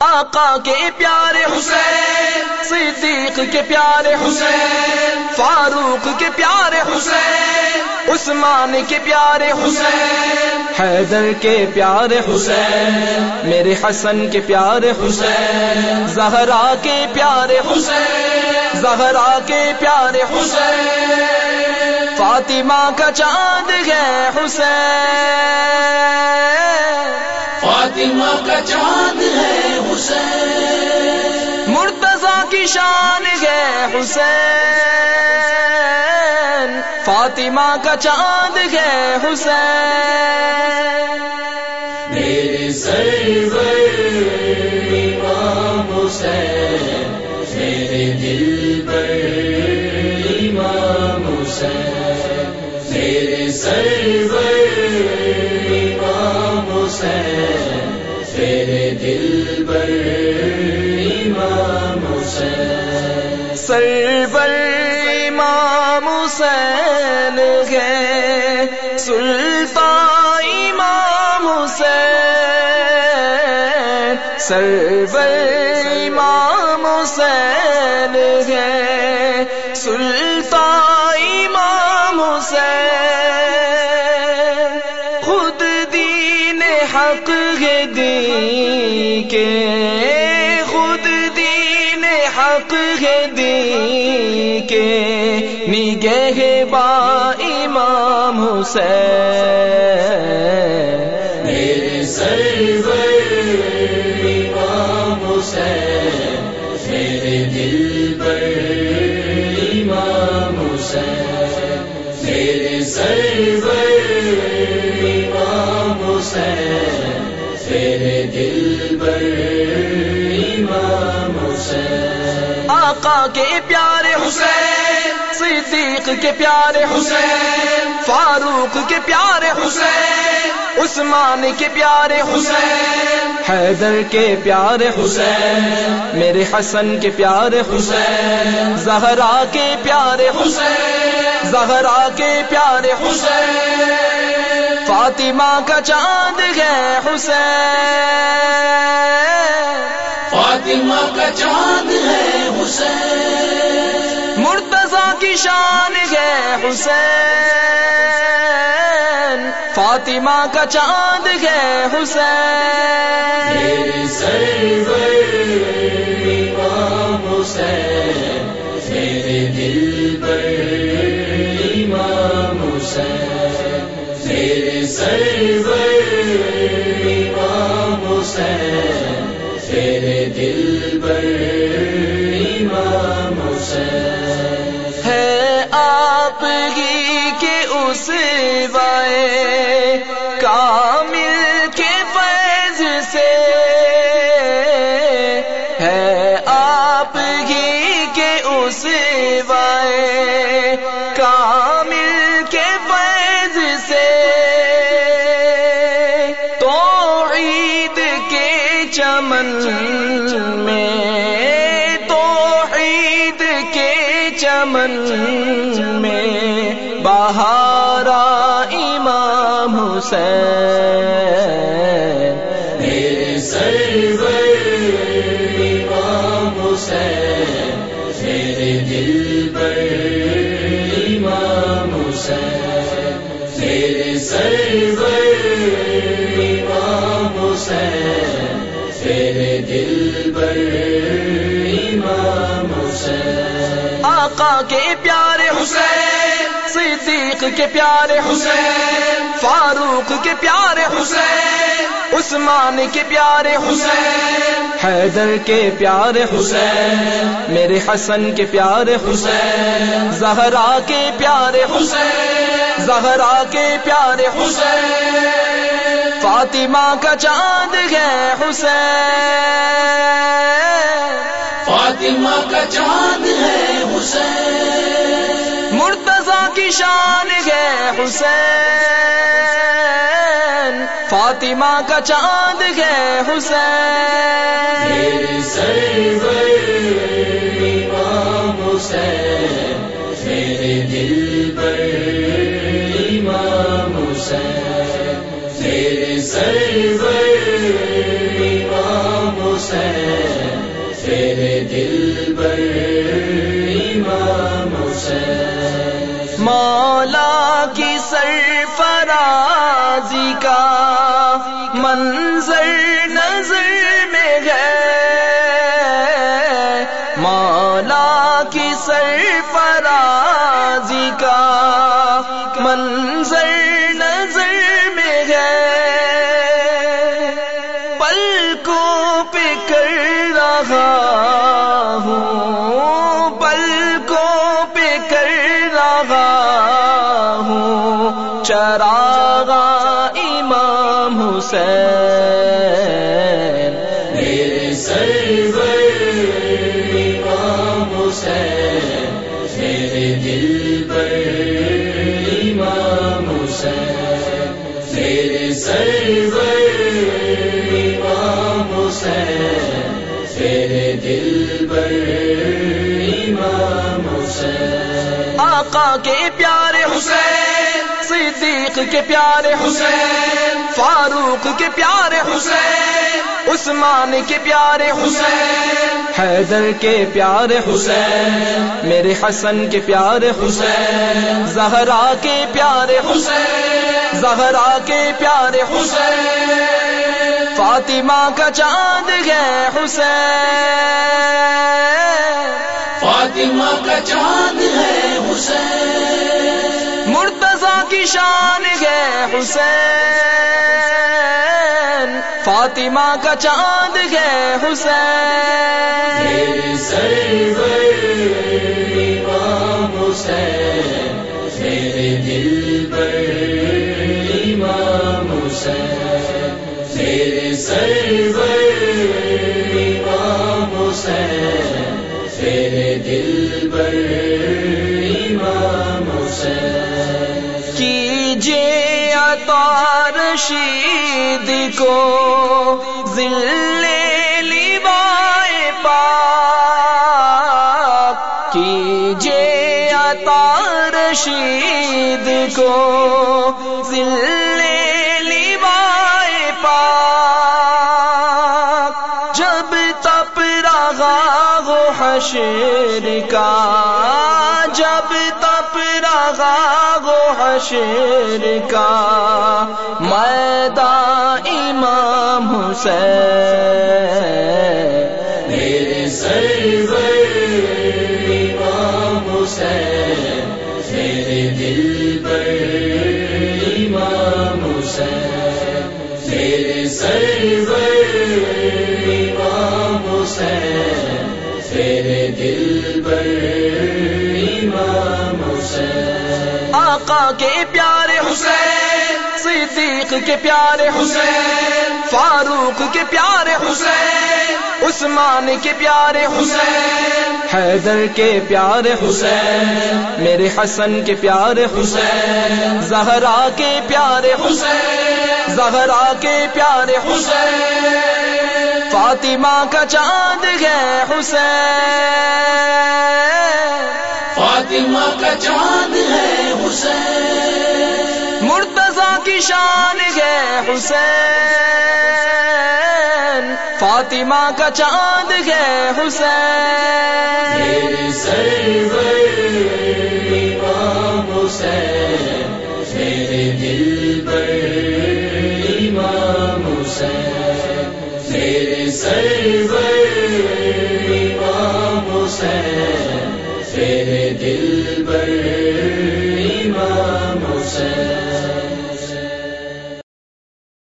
آقا کے پیارے حسین، صدیق کے پیارے حسین، فاروق کے پیارے حسین، عثمان کے پیارے حسین، حیدر کے پیارے حسین، میرے حسن کے پیارے حسین، زہرا کے پیارے حسین، زہرا کے پیارے حسین، فاطمہ کا چاند ہے حسین۔ فاطمہ کا چاند ہے حسین۔ مرتضی کی شان ہے حسین۔ فاطمہ کا چاند ہے حسین۔ میرے سرور امام حسین میرے دل پر امام حسین میرے سرور سلطان امام حسین، سرور امام حسین ہے۔ سلطان امام حسین، خود دین حق ہے دی کے۔ حق ہے دی کے نگہ با امام حسین۔ میرے سرور امام حسین، میرے دل پر امام حسین۔ میرے سرور آقا کے پیارے حسین، صدیق کے پیارے حسین، فاروق کے پیارے حسین، عثمان کے پیارے حسین، حیدر کے پیارے حسین، میرے حسن کے پیارے حسین، زہرا کے پیارے حسین، زہرا کے پیارے حسین، فاطمہ کا چاند ہے حسین۔ فاطمہ کا چاند ہے حسین۔ مرتضی کی شان ہے حسین۔ فاطمہ کا چاند ہے حسین۔ سرور امام حسین میرے دل پر امام حسین میرے سرور امام حسین۔ کامل کے فیض سے ہے آپ ہی کے اس وائے کامل کے فیض سے تو عید کے چمن میں تو عید کے چمن میں بہارا امام حسین۔ میرے سرور امام حسین میرے دل پر امام حسین۔ میرے سرور امام حسین میرے دل پر امام حسین۔ آقا کے پیارے حسین صدیق کے پیارے حسین۔ فاروق کے پیارے حسین، عثمان کے پیارے حسین، حیدر کے پیارے حسین، میرے حسن کے پیارے حسین، زہرا کے پیارے حسین، زہرا کے پیارے حسین، فاطمہ کا چاند ہے حسین۔ فاطمہ کا چاند ہے حسین۔ مرتضی کی شان ہے حسین، فاطمہ کا چاند ہے حسین۔ امام حسین، میرے دل پر امام حسین۔ میرے سرور امام حسین۔ کا منظر نظر میں گئے مولا کی سرفرازی کا منظر نظر میں گئے پل کو پہ کر رہا میرے دل پر امام حسین میرے سرور امام حسین میرے دل پر امام حسین آقا کے پیارے حسین، صدیق کے پیارے حسین، فاروق کے پیارے حسین عثمان کے پیارے حسین، حیدر کے پیارے حسین، میرے حسن کے پیارے حسین، زہرا کے پیارے حسین، زہرا کے پیارے حسین، فاطمہ کا چاند ہے حسین۔ فاطمہ کا چاند ہے حسین۔ کی شان ہے حسین۔ فاطمہ کا چاند ہے حسین۔ امام حسین، میرے دل پر امام حسین۔ میرے امام حسین، میرے دل پر عطا کو ذل لیوائے پاک کیجے عطا رشید کو ذل لیوائے پاک جب تپ رہا ہو حشر کا جب تپ رہا ہو حشر کا میدان امام حسین۔ میرے سرور امام حسین، میرے دل پر امام حسین۔ میرے سرور امام حسین، میرے دل پر آقا کے پیارے حسین، صدیق کے پیارے حسین، فاروق کے پیارے حسین، عثمان کے پیارے حسین، حیدر کے پیارے حسین، میرے حسن کے پیارے حسین، زہرا کے پیارے حسین، زہرا کے پیارے حسین، فاطمہ کا چاند ہے حسین۔ فاطمہ کا چاند ہے حسین۔ مرتضی کی شان ہے حسین۔ فاطمہ کا چاند ہے حسین۔ میرے سرور امام حسین میرے دل پر امام حسین میرے سرور امام حسین۔ سے دل